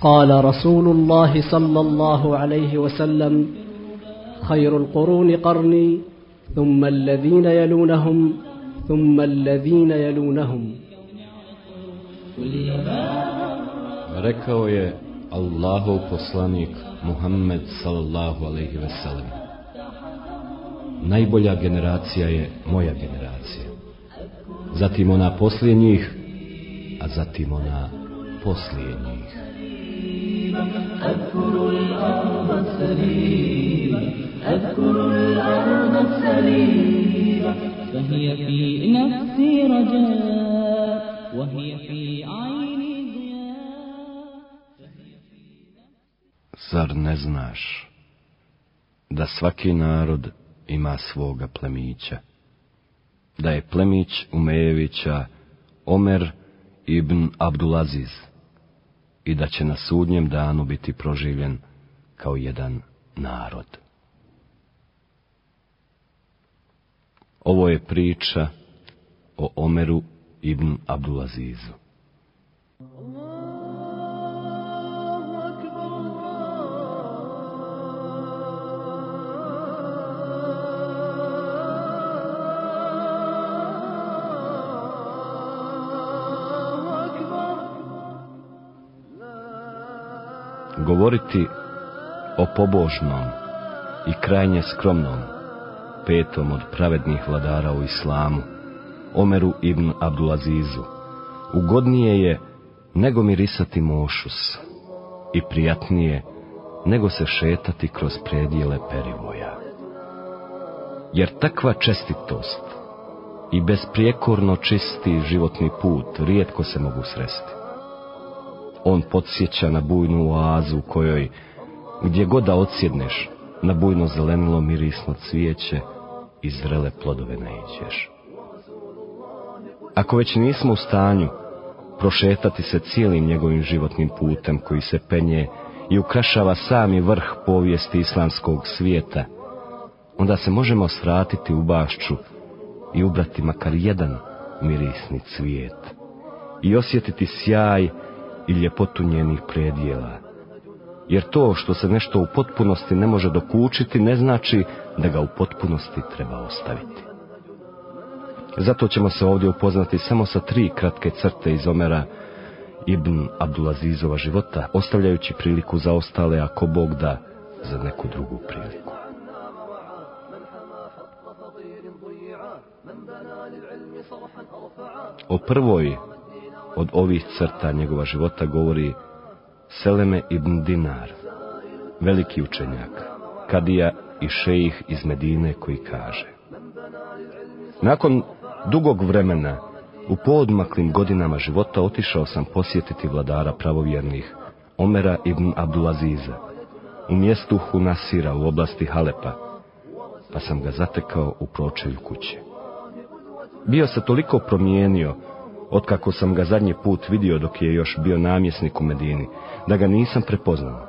قال رسول الله صلى الله عليه وسلم خير القرون قرني ثم الذين يلونهم ثم الذين يلونهم Rekao je Allahov poslanik Muhammed sallallahu alaihi veselem. Najbolja generacija je moja generacija. Zatim ona poslije njih, a zatim ona poslije njih. أذكر الأرض السليمة أذكر الأرض السليمة فهي في نفسي رجاء وهي في عيني ضياء Zar ne znaš da svaki narod ima svoga plemića? Da je plemić Umejevića Omer ibn Abdulaziz i da će na sudnjem danu biti proživljen kao jedan narod. Ovo je priča o Omeru ibn Abdulazizu. Govoriti o pobožnom i krajnje skromnom, petom od pravednih vladara u islamu, Omeru ibn Abdulazizu, ugodnije je nego mirisati mošus i prijatnije nego se šetati kroz predijele perivoja. Jer takva čestitost i besprijekorno čisti životni put rijetko se mogu sresti. On podsjeća na bujnu oazu u kojoj, gdje god da odsjedneš, na bujno zelenilo mirisno cvijeće i zrele plodove naiđeš. Ako već nismo u stanju prošetati se cijelim njegovim životnim putem koji se penje i ukrašava sami vrh povijesti islamskog svijeta, onda se možemo svratiti u bašću i ubrati makar jedan mirisni cvijet i osjetiti sjaj i ljepotu njenih predjela. Jer to što se nešto u potpunosti ne može dokučiti ne znači da ga u potpunosti treba ostaviti. Zato ćemo se ovdje upoznati samo sa tri kratke crte iz Omera Ibn Abdulazizova života, ostavljajući priliku za ostale, ako Bog da, za neku drugu priliku. O prvoj od ovih crta njegova života govori Seleme ibn Dinar, veliki učenjak, kadija i šejih iz Medine koji kaže Nakon dugog vremena, u poodmaklim godinama života otišao sam posjetiti vladara pravovjernih, Omera ibn Abdulaziza, u mjestu Hunasira u oblasti Halepa, pa sam ga zatekao u pročelju kuće. Bio se toliko promijenio otkako sam ga zadnji put vidio dok je još bio namjesnik u Medini, da ga nisam prepoznao.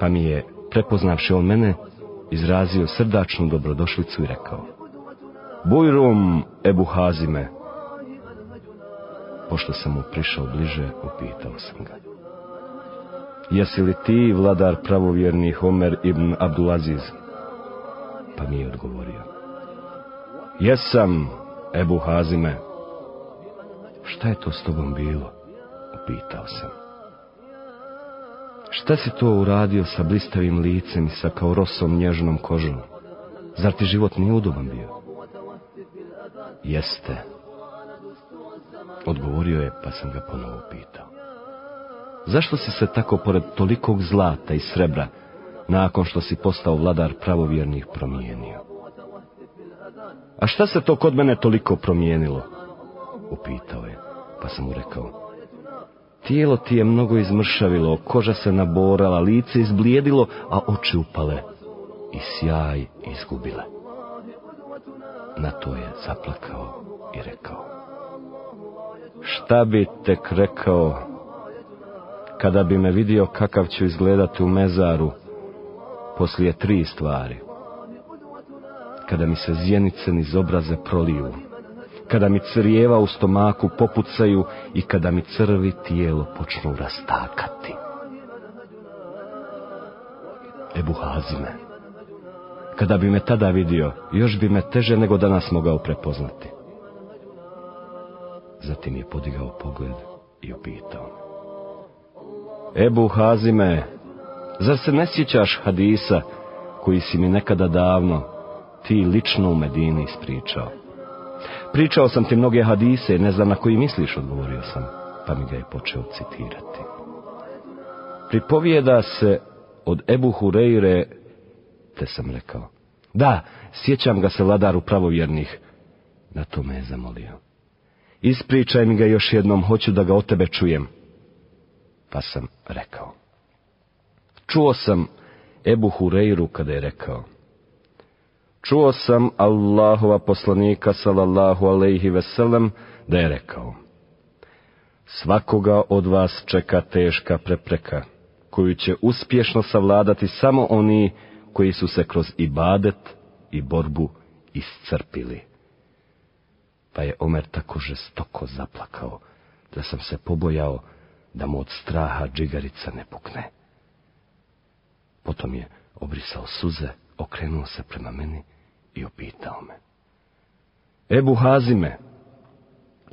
Pa mi je, prepoznavši on mene, izrazio srdačnu dobrodošlicu i rekao Bujrum, Ebu Hazime. Pošto sam mu prišao bliže, upitao sam ga. Jesi li ti vladar pravovjernih Omer ibn Abdulaziz? Pa mi je odgovorio. Jesam, Ebu Hazime. Šta je to s tobom bilo? Upitao sam. Šta si to uradio sa blistavim licem i sa kao rosom nježnom kožom? Zar ti život nije udoban bio? Jeste. Odgovorio je, pa sam ga ponovo pitao. Zašto si se tako pored tolikog zlata i srebra, nakon što si postao vladar pravovjernih, promijenio? A šta se to kod mene toliko promijenilo? Upitao je, pa sam mu rekao. Tijelo ti je mnogo izmršavilo, koža se naborala, lice izblijedilo, a oči upale i sjaj izgubile. Na to je zaplakao i rekao. Šta bi tek rekao, kada bi me vidio kakav ću izgledati u mezaru, poslije tri stvari. Kada mi se zjenice niz obraze proliju, kada mi crijeva u stomaku popucaju i kada mi crvi tijelo počnu rastakati. Ebu Hazime, kada bi me tada vidio, još bi me teže nego danas mogao prepoznati. Zatim je podigao pogled i upitao Ebu Hazime, zar se ne sjećaš hadisa koji si mi nekada davno ti lično u Medini ispričao? Pričao sam ti mnoge hadise, ne znam na koji misliš, odgovorio sam, pa mi ga je počeo citirati. Pripovijeda se od Ebu Hureyre, te sam rekao. Da, sjećam ga se vladaru pravovjernih. Na to me je zamolio. Ispričaj mi ga još jednom, hoću da ga od tebe čujem. Pa sam rekao. Čuo sam Ebu Hureyru kada je rekao. Čuo sam Allahova poslanika sallallahu alaihi veselem da je rekao. Svakoga od vas čeka teška prepreka, koju će uspješno savladati samo oni koji su se kroz ibadet i borbu iscrpili. Pa je Omer tako žestoko zaplakao, da sam se pobojao da mu od straha džigarica ne pukne. Potom je obrisao suze, okrenuo se prema meni i opitao me. Ebu Hazime,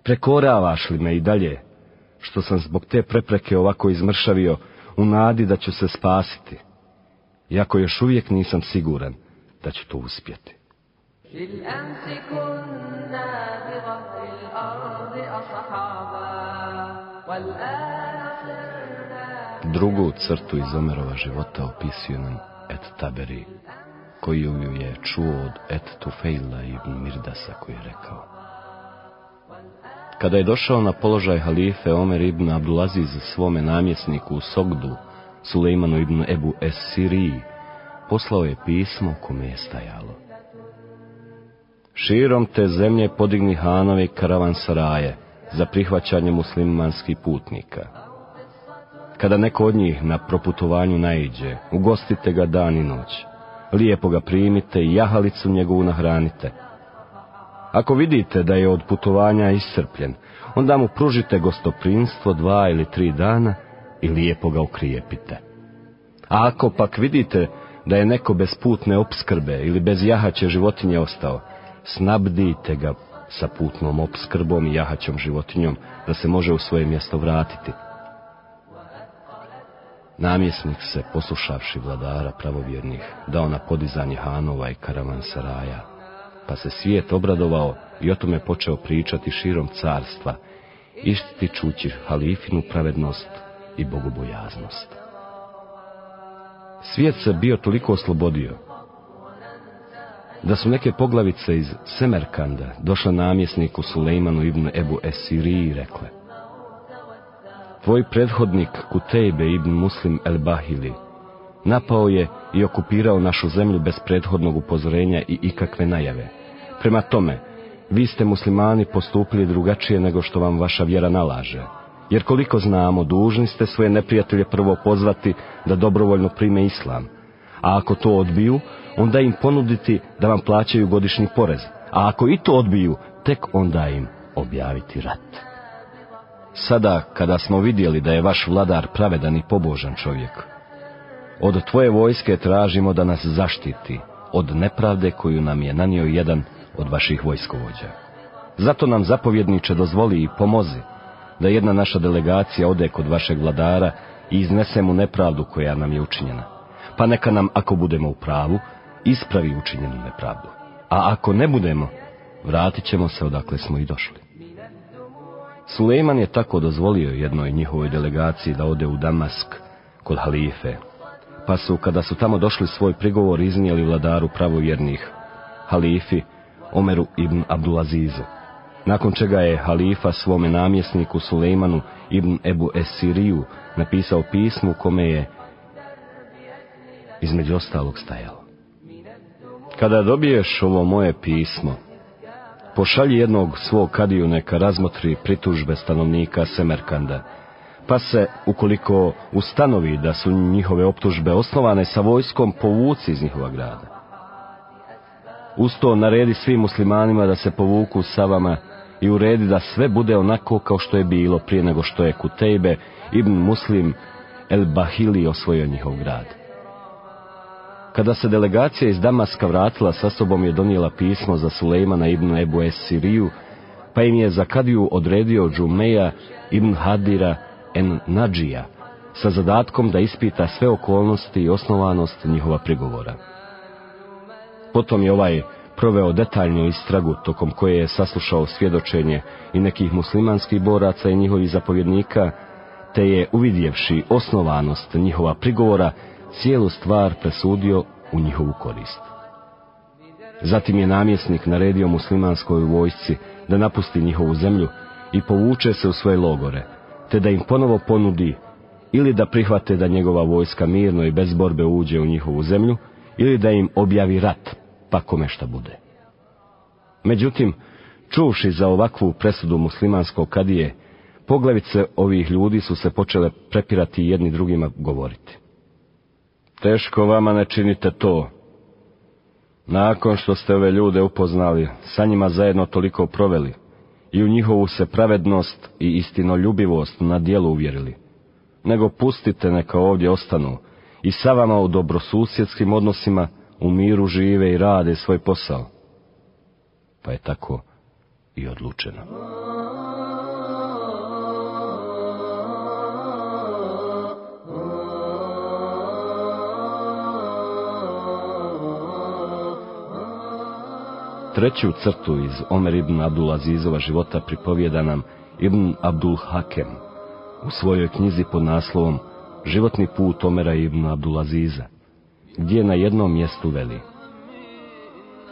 prekoravaš li me i dalje, što sam zbog te prepreke ovako izmršavio, u nadi da ću se spasiti, iako još uvijek nisam siguran da ću to uspjeti. Drugu crtu iz Omerova života opisuje nam Et Taberi, koju ju je čuo od Et Tufejla ibn Mirdasa koji je rekao. Kada je došao na položaj halife Omer ibn Abdulaziz svome namjesniku u Sogdu, Sulejmanu ibn Ebu Es Siriji, poslao je pismo kome je stajalo. Širom te zemlje podigni hanovi karavan saraje za prihvaćanje muslimanskih putnika. Kada neko od njih na proputovanju naiđe, ugostite ga dan i noć. Lijepo ga primite i jahalicu njegovu nahranite. Ako vidite da je od putovanja iscrpljen, onda mu pružite gostoprinstvo dva ili tri dana i lijepo ga ukrijepite. A ako pak vidite da je neko bez putne opskrbe ili bez jahaće životinje ostao, snabdite ga sa putnom opskrbom i jahaćom životinjom, da se može u svoje mjesto vratiti. Namjesnik se, poslušavši vladara pravovjernih, dao na podizanje Hanova i karavan Saraja, pa se svijet obradovao i o tome počeo pričati širom carstva, ističući halifinu pravednost i bogobojaznost. Svijet se bio toliko oslobodio, da su neke poglavice iz Semerkanda došle namjesniku Sulejmanu ibn Ebu Esiri i rekle Tvoj prethodnik Kutejbe ibn Muslim el Bahili napao je i okupirao našu zemlju bez prethodnog upozorenja i ikakve najave. Prema tome, vi ste muslimani postupili drugačije nego što vam vaša vjera nalaže. Jer koliko znamo, dužni ste svoje neprijatelje prvo pozvati da dobrovoljno prime islam. A ako to odbiju, onda im ponuditi da vam plaćaju godišnji porez. A ako i to odbiju, tek onda im objaviti rat. Sada, kada smo vidjeli da je vaš vladar pravedan i pobožan čovjek, od tvoje vojske tražimo da nas zaštiti od nepravde koju nam je nanio jedan od vaših vojskovođa. Zato nam zapovjedniče dozvoli i pomozi da jedna naša delegacija ode kod vašeg vladara i iznese mu nepravdu koja nam je učinjena. Pa neka nam, ako budemo u pravu, ispravi učinjenu nepravdu. A ako ne budemo, vratit ćemo se odakle smo i došli. Sulejman je tako dozvolio jednoj njihovoj delegaciji da ode u Damask kod halife, pa su, kada su tamo došli svoj prigovor iznijeli vladaru pravovjernih, halifi Omeru ibn Abdulazizu nakon čega je halifa svome namjesniku Sulejmanu ibn Ebu Esiriju napisao pismu kome je između ostalog stajalo. Kada dobiješ ovo moje pismo, pošalji jednog svog kadiju neka razmotri pritužbe stanovnika Semerkanda, pa se, ukoliko ustanovi da su njihove optužbe osnovane sa vojskom, povuci iz njihova grada. Uz to naredi svim muslimanima da se povuku sa vama i uredi da sve bude onako kao što je bilo prije nego što je Kutejbe ibn Muslim el Bahili osvojio njihov grad. Kada se delegacija iz Damaska vratila, sa sobom je donijela pismo za Sulejmana ibn Ebu Es Siriju, pa im je za kadiju odredio Džumeja ibn Hadira en Nadžija, sa zadatkom da ispita sve okolnosti i osnovanost njihova prigovora. Potom je ovaj proveo detaljnu istragu tokom koje je saslušao svjedočenje i nekih muslimanskih boraca i njihovih zapovjednika, te je uvidjevši osnovanost njihova prigovora, cijelu stvar presudio u njihovu korist. Zatim je namjesnik naredio muslimanskoj vojsci da napusti njihovu zemlju i povuče se u svoje logore, te da im ponovo ponudi ili da prihvate da njegova vojska mirno i bez borbe uđe u njihovu zemlju, ili da im objavi rat, pa kome šta bude. Međutim, čuvši za ovakvu presudu muslimanskog kadije, poglavice ovih ljudi su se počele prepirati jedni drugima govoriti. Teško vama ne činite to. Nakon što ste ove ljude upoznali, sa njima zajedno toliko proveli i u njihovu se pravednost i istinoljubivost na dijelu uvjerili, nego pustite neka ovdje ostanu i sa vama u dobrosusjedskim odnosima u miru žive i rade svoj posao. Pa je tako i odlučeno. Treću crtu iz Omer ibn Abdul Azizova života pripovijeda nam Ibn Abdul Hakem u svojoj knjizi pod naslovom Životni put Omera ibn Abdul Aziza, gdje na jednom mjestu veli.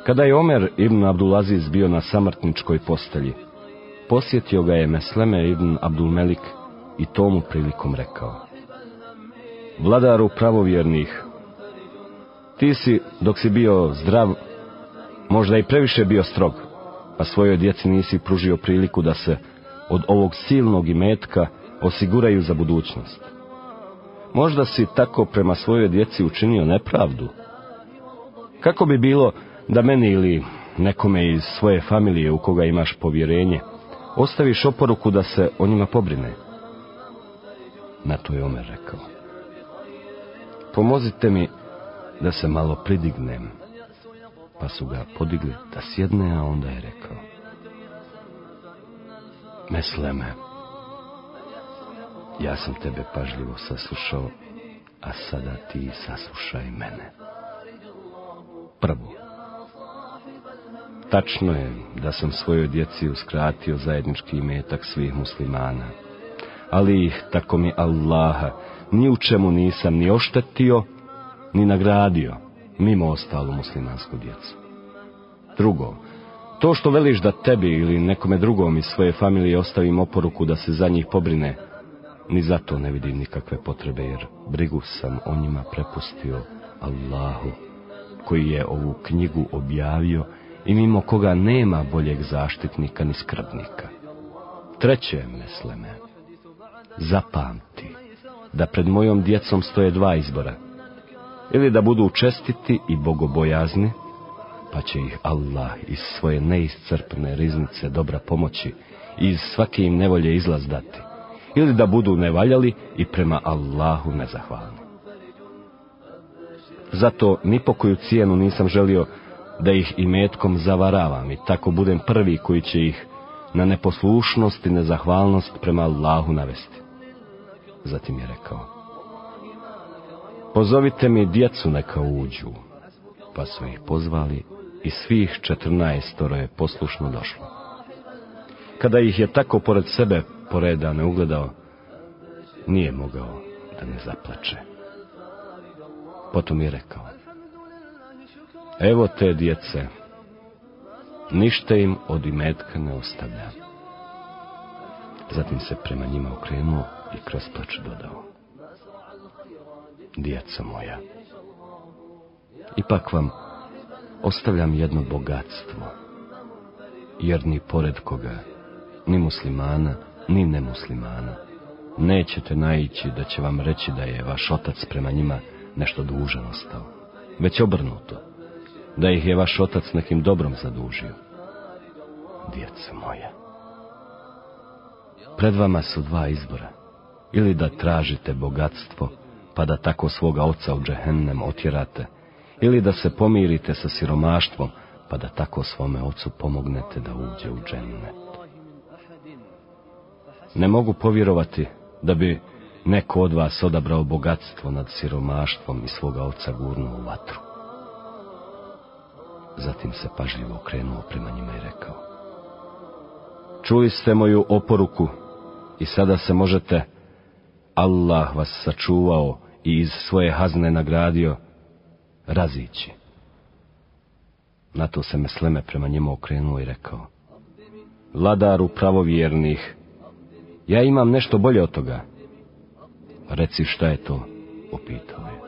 Kada je Omer ibn Abdulaziz bio na samrtničkoj postelji, posjetio ga je Mesleme ibn Abdul Melik i tomu prilikom rekao. Vladaru pravovjernih, ti si, dok si bio zdrav, možda i previše bio strog, a svojoj djeci nisi pružio priliku da se od ovog silnog imetka osiguraju za budućnost. Možda si tako prema svojoj djeci učinio nepravdu. Kako bi bilo da meni ili nekome iz svoje familije u koga imaš povjerenje, ostaviš oporuku da se o njima pobrine? Na to je Omer rekao. Pomozite mi da se malo pridignem. Pa su ga podigli da sjedne, a onda je rekao. Mesleme, ja sam tebe pažljivo saslušao, a sada ti saslušaj mene. Prvo, tačno je da sam svojoj djeci uskratio zajednički imetak svih muslimana, ali ih, tako mi Allaha, ni u čemu nisam ni oštetio, ni nagradio, mimo ostalu muslimansku djecu. Drugo, to što veliš da tebi ili nekome drugom iz svoje familije ostavim oporuku da se za njih pobrine, ni zato ne vidim nikakve potrebe, jer brigu sam o njima prepustio Allahu, koji je ovu knjigu objavio i mimo koga nema boljeg zaštitnika ni skrbnika. Treće, mesleme, zapamti da pred mojom djecom stoje dva izbora. Ili da budu čestiti i bogobojazni, pa će ih Allah iz svoje neiscrpne riznice dobra pomoći i iz svake im nevolje izlaz dati ili da budu nevaljali i prema Allahu nezahvalni. Zato ni po koju cijenu nisam želio da ih i metkom zavaravam i tako budem prvi koji će ih na neposlušnost i nezahvalnost prema Allahu navesti. Zatim je rekao, pozovite mi djecu neka uđu, pa su ih pozvali i svih četrnaestoro je poslušno došlo. Kada ih je tako pored sebe ne ugledao, nije mogao da ne zaplače. Potom je rekao, evo te djece, ništa im od imetka ne ostavlja. Zatim se prema njima okrenuo i kroz plač dodao. Djeca moja, ipak vam ostavljam jedno bogatstvo, jer ni pored koga, ni muslimana, ni nemuslimana. Nećete naići da će vam reći da je vaš otac prema njima nešto dužan ostao. Već obrnuto, da ih je vaš otac nekim dobrom zadužio. Djeca moja, Pred vama su dva izbora. Ili da tražite bogatstvo, pa da tako svoga oca u džehennem otjerate, ili da se pomirite sa siromaštvom, pa da tako svome ocu pomognete da uđe u džennet. Ne mogu povjerovati da bi neko od vas odabrao bogatstvo nad siromaštvom i svoga oca gurnuo u vatru. Zatim se pažljivo okrenuo prema njima i rekao. Čuli ste moju oporuku i sada se možete, Allah vas sačuvao i iz svoje hazne nagradio, razići. Na to se Mesleme prema njemu okrenuo i rekao. Vladaru pravovjernih, ja imam nešto bolje od toga. Reci šta je to, upitao je.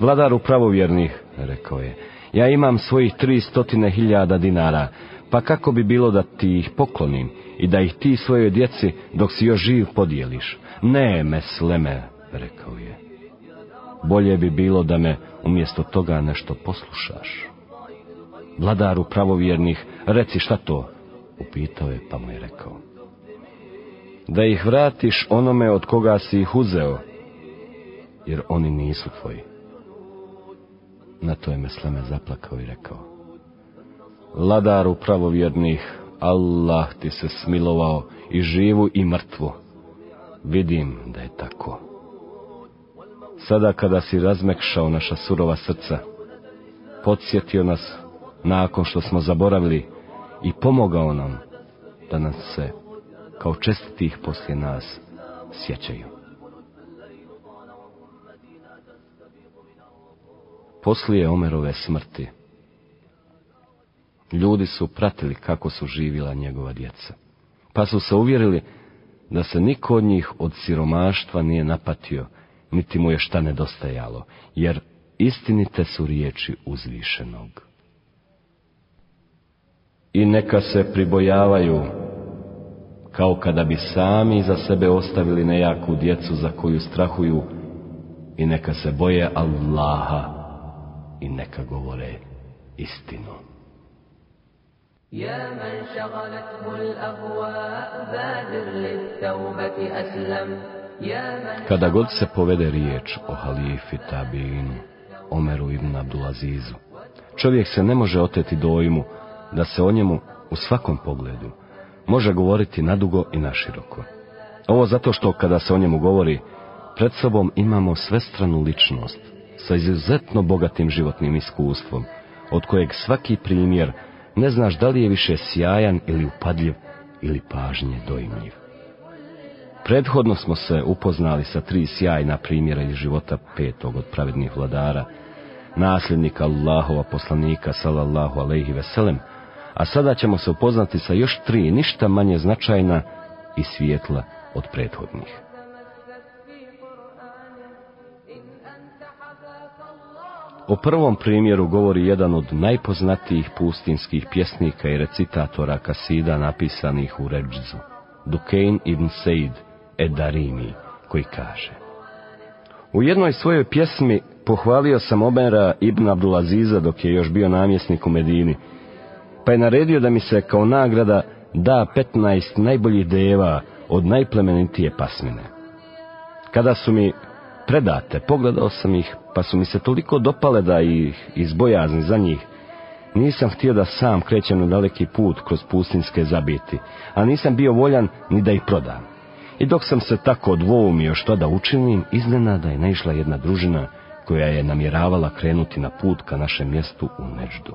Vladaru pravovjernih, rekao je, ja imam svojih tri stotine hiljada dinara, pa kako bi bilo da ti ih poklonim i da ih ti svojoj djeci dok si još živ podijeliš? Ne, mesleme, rekao je. Bolje bi bilo da me umjesto toga nešto poslušaš. Vladaru pravovjernih, reci šta to? Upitao je, pa mu je rekao. Da ih vratiš onome od koga si ih uzeo, jer oni nisu tvoji. Na to je Mesleme zaplakao i rekao. Vladaru pravovjernih, Allah ti se smilovao i živu i mrtvu. Vidim da je tako. Sada kada si razmekšao naša surova srca, podsjetio nas nakon što smo zaboravili i pomogao nam da nas se, kao čestitih poslije nas, sjećaju. Poslije Omerove smrti, ljudi su pratili kako su živjela njegova djeca, pa su se uvjerili da se niko od njih od siromaštva nije napatio, niti mu je šta nedostajalo, jer istinite su riječi uzvišenog. I neka se pribojavaju, kao kada bi sami za sebe ostavili nejaku djecu za koju strahuju, i neka se boje Allaha, i neka govore istinu. يا من شغلته الأهواء بادر للتوبة أسلم يا من kada god se povede riječ o halifi Tabinu, Omeru ibn Abdulazizu, čovjek se ne može oteti dojmu da se o njemu u svakom pogledu može govoriti nadugo i naširoko. Ovo zato što kada se o njemu govori, pred sobom imamo svestranu ličnost sa izuzetno bogatim životnim iskustvom, od kojeg svaki primjer ne znaš da li je više sjajan ili upadljiv ili pažnje dojmljiv. Prethodno smo se upoznali sa tri sjajna primjera iz života petog od pravednih vladara, nasljednika Allahova poslanika sallallahu alejhi ve sellem, a sada ćemo se upoznati sa još tri ništa manje značajna i svijetla od prethodnih. O prvom primjeru govori jedan od najpoznatijih pustinskih pjesnika i recitatora kasida napisanih u Ređzu, Dukein ibn Seid Edarimi, koji kaže U jednoj svojoj pjesmi pohvalio sam Omera ibn Abdulaziza dok je još bio namjesnik u Medini, pa je naredio da mi se kao nagrada da 15 najboljih deva od najplemenitije pasmine. Kada su mi predate, pogledao sam ih, pa su mi se toliko dopale da ih iz bojazni za njih nisam htio da sam krećem na daleki put kroz pustinske zabiti, a nisam bio voljan ni da ih prodam. I dok sam se tako odvoumio što da učinim, iznenada je naišla jedna družina koja je namjeravala krenuti na put ka našem mjestu u Neždu.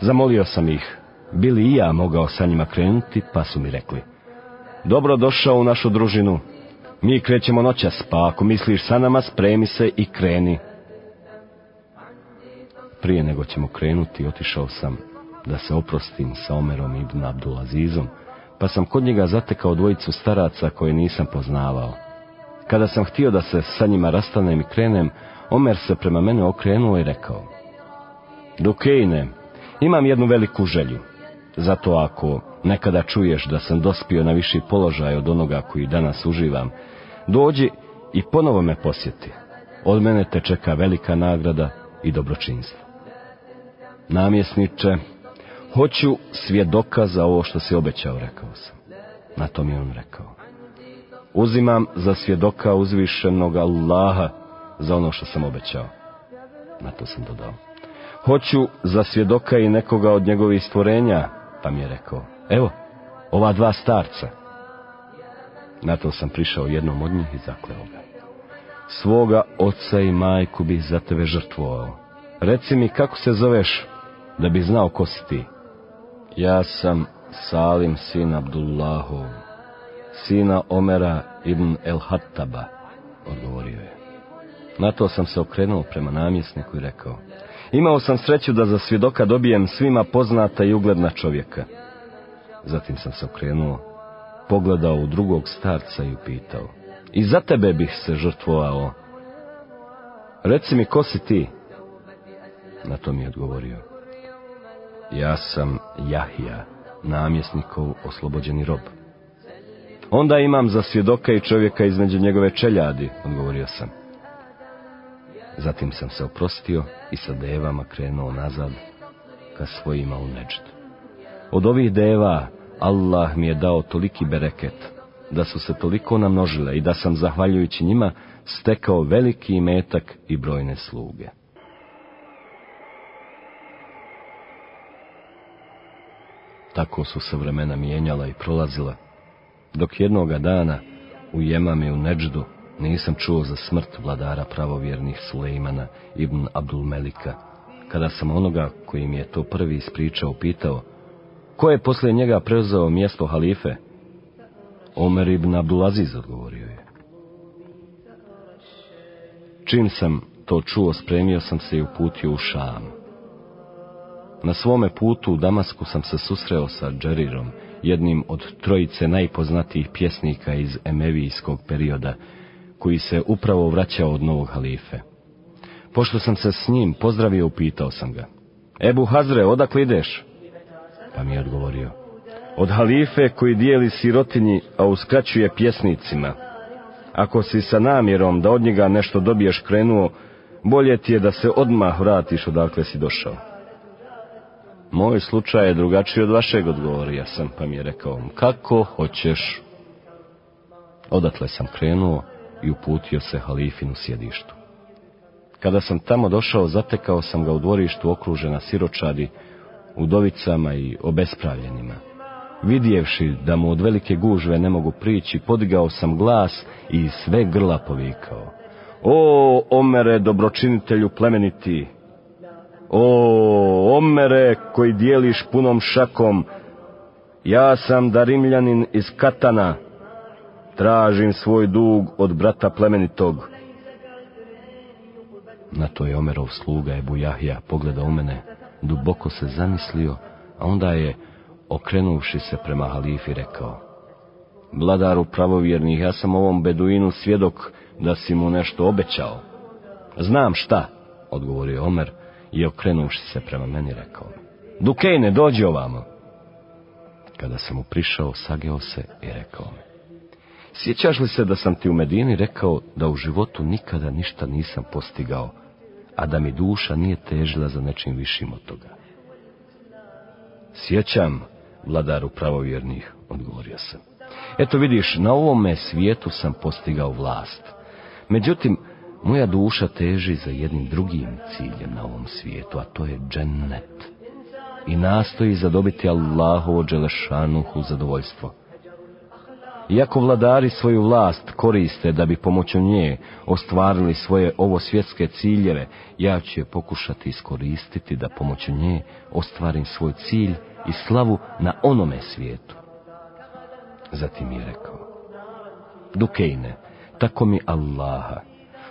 Zamolio sam ih, bili i ja mogao sa njima krenuti, pa su mi rekli, dobro došao u našu družinu, mi krećemo noćas, pa ako misliš sa nama, spremi se i kreni. Prije nego ćemo krenuti, otišao sam da se oprostim sa Omerom ibn Abdulazizom, pa sam kod njega zatekao dvojicu staraca koje nisam poznavao. Kada sam htio da se sa njima rastanem i krenem, Omer se prema mene okrenuo i rekao, Dukejne, imam jednu veliku želju, zato ako nekada čuješ da sam dospio na viši položaj od onoga koji danas uživam, dođi i ponovo me posjeti. Od mene te čeka velika nagrada i dobročinstvo. Namjesniče, hoću svjedoka za ovo što si obećao, rekao sam. Na to mi je on rekao. uzimam za svjedoka uzvišenog Allaha za ono što sam obećao. Na to sam dodao. Hoću za svjedoka i nekoga od njegovih stvorenja, pa mi je rekao, evo, ova dva starca. Na to sam prišao jednom od njih i zakleo ga. Svoga oca i majku bih za tebe žrtvovao. Reci mi kako se zoveš, da bi znao ko si ti. Ja sam Salim sin Abdullahov, sina Omera ibn El Hattaba, odgovorio je. Na to sam se okrenuo prema namjesniku i rekao, imao sam sreću da za svjedoka dobijem svima poznata i ugledna čovjeka. Zatim sam se okrenuo, pogledao u drugog starca i upitao, i za tebe bih se žrtvovao. Reci mi, ko si ti? Na to mi je odgovorio, ja sam Jahija, namjesnikov oslobođeni rob. Onda imam za svjedoka i čovjeka između njegove čeljadi, odgovorio sam. Zatim sam se oprostio i sa devama krenuo nazad ka svojima u neđd. Od ovih deva Allah mi je dao toliki bereket, da su se toliko namnožile i da sam, zahvaljujući njima, stekao veliki metak i brojne sluge. Tako su se vremena mijenjala i prolazila, dok jednoga dana u Jemami u Neđdu nisam čuo za smrt vladara pravovjernih Sulejmana ibn Abdul Melika, kada sam onoga koji mi je to prvi ispričao pitao, ko je poslije njega preuzeo mjesto halife? Omer ibn Abdulaziz odgovorio je. Čim sam to čuo, spremio sam se i uputio u Šam. Na svome putu u Damasku sam se susreo sa Džerirom, jednim od trojice najpoznatijih pjesnika iz Emevijskog perioda, koji se upravo vraćao od novog halife. Pošto sam se s njim pozdravio, upitao sam ga. Ebu Hazre, odakle ideš? Pa mi je odgovorio. Od halife koji dijeli sirotinji, a uskraćuje pjesnicima. Ako si sa namjerom da od njega nešto dobiješ krenuo, bolje ti je da se odmah vratiš odakle si došao. Moj slučaj je drugačiji od vašeg, odgovorio sam, pa mi je rekao, kako hoćeš. Odatle sam krenuo i uputio se halifinu sjedištu. Kada sam tamo došao, zatekao sam ga u dvorištu okružena siročadi, udovicama i obespravljenima. Vidjevši da mu od velike gužve ne mogu prići, podigao sam glas i sve grla povikao. O, omere, dobročinitelju plemeniti, o, omere koji dijeliš punom šakom, ja sam Darimljanin iz Katana, tražim svoj dug od brata plemenitog. Na to je Omerov sluga Ebu Jahija pogledao mene, duboko se zamislio, a onda je, okrenuvši se prema halifi, rekao, Vladaru pravovjernih, ja sam ovom beduinu svjedok da si mu nešto obećao. Znam šta, odgovorio Omer, i okrenuvši se prema meni rekao Dukejne, dođi ovamo. Kada sam mu prišao, sageo se i rekao mi. Sjećaš li se da sam ti u Medini rekao da u životu nikada ništa nisam postigao, a da mi duša nije težila za nečim višim od toga? Sjećam, vladaru pravovjernih, odgovorio sam. Eto vidiš, na ovome svijetu sam postigao vlast. Međutim, moja duša teži za jednim drugim ciljem na ovom svijetu, a to je džennet. I nastoji zadobiti Allahovo dželešanuhu zadovoljstvo. Iako vladari svoju vlast koriste da bi pomoću nje ostvarili svoje ovo svjetske ciljeve, ja ću je pokušati iskoristiti da pomoću nje ostvarim svoj cilj i slavu na onome svijetu. Zatim je rekao, Dukejne, tako mi Allaha,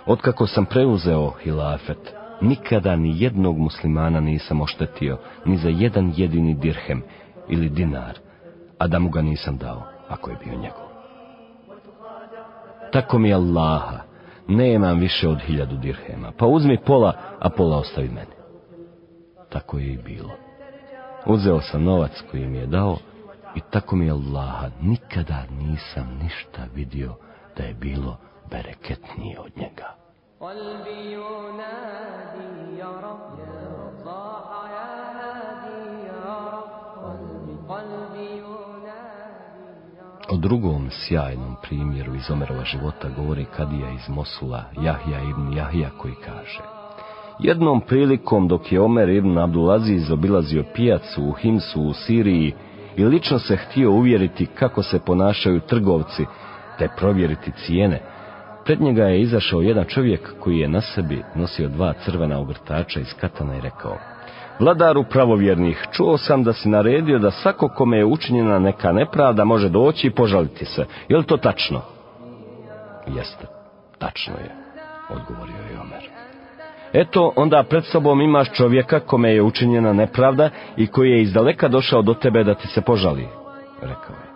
Otkako sam preuzeo hilafet, nikada ni jednog muslimana nisam oštetio, ni za jedan jedini dirhem ili dinar, a da mu ga nisam dao, ako je bio njegov. Tako mi Allaha, nemam više od hiljadu dirhema, pa uzmi pola, a pola ostavi meni. Tako je i bilo. Uzeo sam novac koji mi je dao i tako mi Allaha nikada nisam ništa vidio da je bilo bereketnije od njega. Od drugom sjajnom primjeru iz Omerova života govori Kadija iz Mosula, Jahja ibn Jahja koji kaže Jednom prilikom dok je Omer ibn Abdulaziz obilazio pijacu u Himsu u Siriji i lično se htio uvjeriti kako se ponašaju trgovci, te provjeriti cijene, pred njega je izašao jedan čovjek koji je na sebi nosio dva crvena ogrtača iz katana i rekao Vladaru pravovjernih, čuo sam da si naredio da svako kome je učinjena neka nepravda može doći i požaliti se. Je li to tačno? Jeste, tačno je, odgovorio je Omer. Eto, onda pred sobom imaš čovjeka kome je učinjena nepravda i koji je izdaleka došao do tebe da ti se požali, rekao je.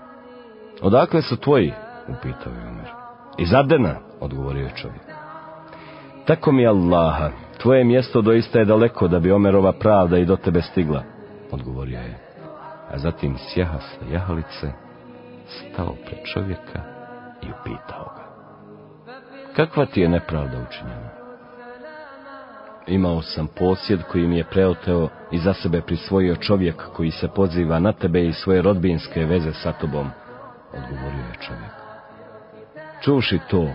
Odakle su tvoji? upitao je Omer. Iz Adena, odgovorio je čovjek. Tako mi Allaha, tvoje mjesto doista je daleko da bi Omerova pravda i do tebe stigla, odgovorio je. A zatim sjaha sa jahalice, stao pred čovjeka i upitao ga. Kakva ti je nepravda učinjena? Imao sam posjed koji mi je preoteo i za sebe prisvojio čovjek koji se poziva na tebe i svoje rodbinske veze sa tobom, odgovorio je čovjek. Čuši to,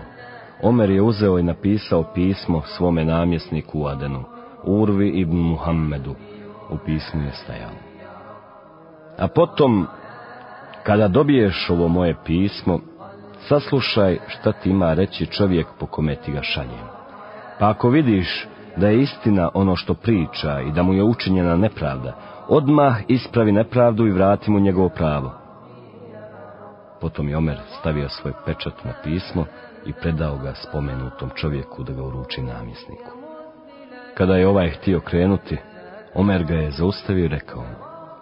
Omer je uzeo i napisao pismo svome namjesniku u Adenu, Urvi ibn Muhammedu, u pismu je stajalo. A potom, kada dobiješ ovo moje pismo, saslušaj šta ti ima reći čovjek po kome ti ga šaljem. Pa ako vidiš da je istina ono što priča i da mu je učinjena nepravda, odmah ispravi nepravdu i vrati mu njegovo pravo. Potom je Omer stavio svoj pečat na pismo i predao ga spomenutom čovjeku da ga uruči namjesniku. Kada je ovaj htio krenuti, Omer ga je zaustavio i rekao,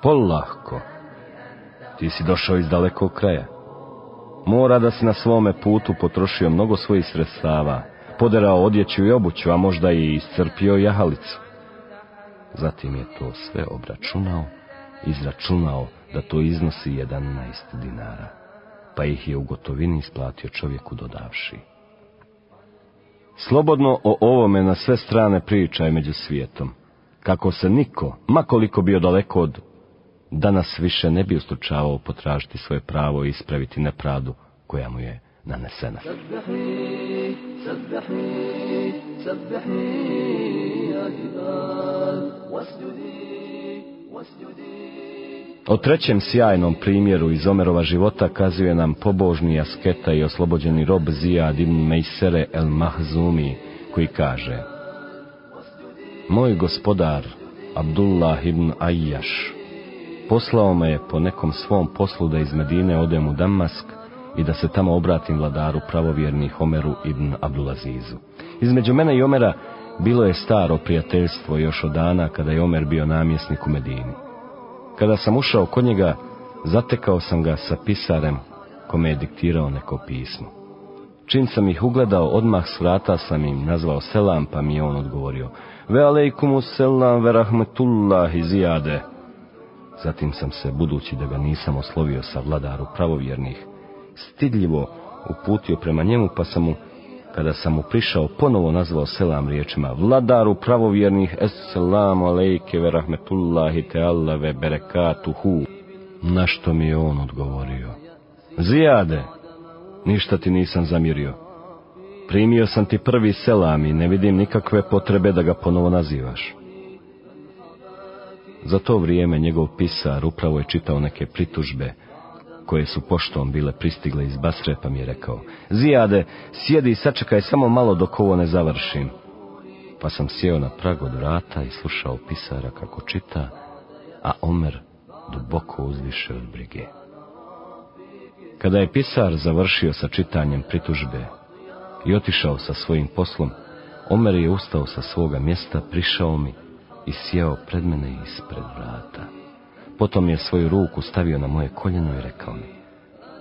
polahko, ti si došao iz dalekog kraja. Mora da si na svome putu potrošio mnogo svojih sredstava, poderao odjeću i obuću, a možda i iscrpio jahalicu. Zatim je to sve obračunao, izračunao da to iznosi 11 dinara, pa ih je u gotovini isplatio čovjeku dodavši. Slobodno o ovome na sve strane pričaj među svijetom, kako se niko, makoliko bio daleko od, danas više ne bi ustručavao potražiti svoje pravo i ispraviti nepravdu koja mu je nanesena. O trećem sjajnom primjeru iz Omerova života kazuje nam pobožni asketa i oslobođeni rob Zijad ibn Mejsere el Mahzumi, koji kaže Moj gospodar, Abdullah ibn Ayyaš, poslao me je po nekom svom poslu da iz Medine odem u Damask i da se tamo obratim vladaru pravovjernih Omeru ibn Abdulazizu. Između mene i Omera bilo je staro prijateljstvo još od dana kada je Omer bio namjesnik u Medini. Kada sam ušao kod njega, zatekao sam ga sa pisarem kome je diktirao neko pismo. Čim sam ih ugledao, odmah s vrata sam im nazvao selam, pa mi je on odgovorio, ve alejkumu selam ve rahmetullahi zijade. Zatim sam se, budući da ga nisam oslovio sa vladaru pravovjernih, stidljivo uputio prema njemu, pa sam mu, kada sam mu prišao, ponovo nazvao selam riječima, vladaru pravovjernih, esselamu alejke ve rahmetullahi te ve berekatuhu. Na što mi je on odgovorio? Zijade, ništa ti nisam zamjerio. Primio sam ti prvi selam i ne vidim nikakve potrebe da ga ponovo nazivaš. Za to vrijeme njegov pisar upravo je čitao neke pritužbe koje su poštom bile pristigle iz Basre, pa mi je rekao, Zijade, sjedi i sačekaj samo malo dok ovo ne završim. Pa sam sjeo na prag od vrata i slušao pisara kako čita, a Omer duboko uzviše od brige. Kada je pisar završio sa čitanjem pritužbe i otišao sa svojim poslom, Omer je ustao sa svoga mjesta, prišao mi i sjeo pred mene ispred vrata. Potom je svoju ruku stavio na moje koljeno i rekao mi,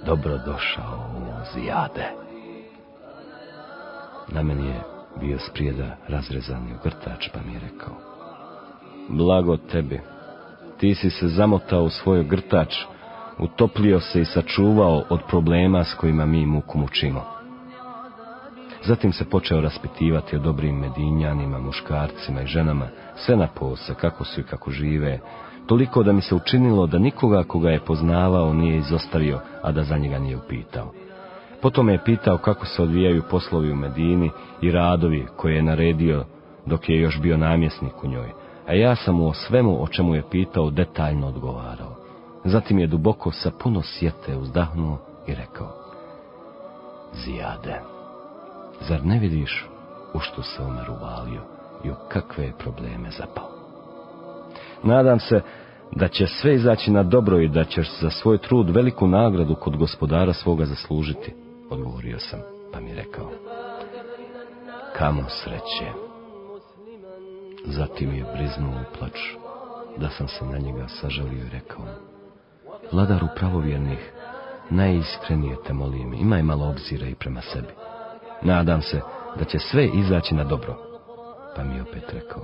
dobro došao u zijade. Na meni je bio sprijeda razrezani grtač, pa mi je rekao, blago tebi, ti si se zamotao u svoj grtač, utoplio se i sačuvao od problema s kojima mi muku mučimo. Zatim se počeo raspitivati o dobrim medinjanima, muškarcima i ženama, sve na pose, kako su i kako žive, Toliko da mi se učinilo da nikoga koga je poznavao nije izostavio, a da za njega nije upitao. Potom je pitao kako se odvijaju poslovi u Medini i radovi koje je naredio dok je još bio namjesnik u njoj, a ja sam mu o svemu o čemu je pitao detaljno odgovarao. Zatim je duboko sa puno sjete uzdahnuo i rekao, Zijade, zar ne vidiš u što se Omer uvalio i u kakve je probleme zapao? Nadam se da će sve izaći na dobro i da ćeš za svoj trud veliku nagradu kod gospodara svoga zaslužiti, odgovorio sam, pa mi rekao, kamo sreće. Zatim je briznuo plač, da sam se na njega sažalio i rekao, vladaru pravovjernih, najiskrenije te molim, imaj malo obzira i prema sebi. Nadam se da će sve izaći na dobro. Pa mi opet rekao,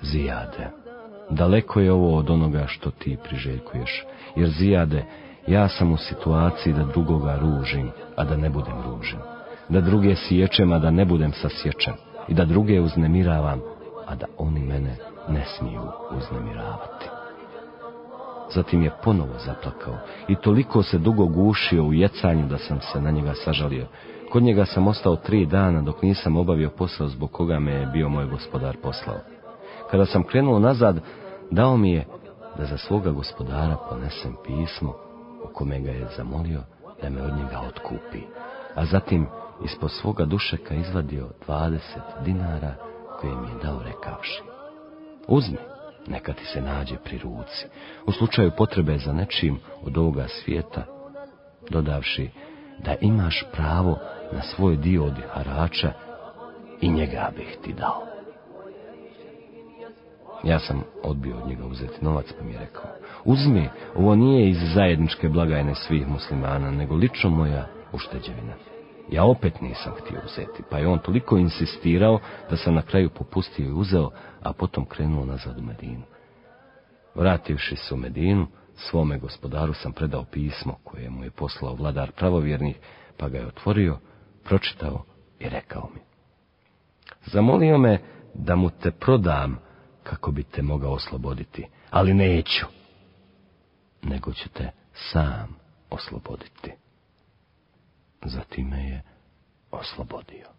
Zijade, daleko je ovo od onoga što ti priželjkuješ, jer Zijade, ja sam u situaciji da drugoga ružim, a da ne budem ružen, da druge sječem, a da ne budem sasječen, i da druge uznemiravam, a da oni mene ne smiju uznemiravati. Zatim je ponovo zaplakao i toliko se dugo gušio u jecanju da sam se na njega sažalio. Kod njega sam ostao tri dana dok nisam obavio posao zbog koga me je bio moj gospodar poslao. Kada sam krenuo nazad, dao mi je da za svoga gospodara ponesem pismo u kome ga je zamolio da me od njega otkupi, a zatim ispod svoga dušeka izvadio dvadeset dinara koje mi je dao rekavši. Uzmi, neka ti se nađe pri ruci, u slučaju potrebe za nečim od ovoga svijeta, dodavši da imaš pravo na svoj dio od harača i njega bih ti dao. Ja sam odbio od njega uzeti novac, pa mi je rekao, uzmi, ovo nije iz zajedničke blagajne svih muslimana, nego lično moja ušteđevina. Ja opet nisam htio uzeti, pa je on toliko insistirao da sam na kraju popustio i uzeo, a potom krenuo nazad u Medinu. Vrativši se u Medinu, svome gospodaru sam predao pismo koje mu je poslao vladar pravovjernih, pa ga je otvorio, pročitao i rekao mi. Zamolio me da mu te prodam kako bi te mogao osloboditi, ali neću, nego ću te sam osloboditi. Zatim me je oslobodio.